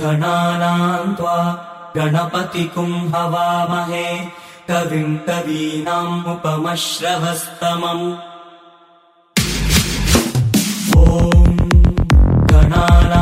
गणानान् त्वा गणपतिकुम् हवामहे कविम् कवीनामुपमश्रवस्तमम् ॐ गणाना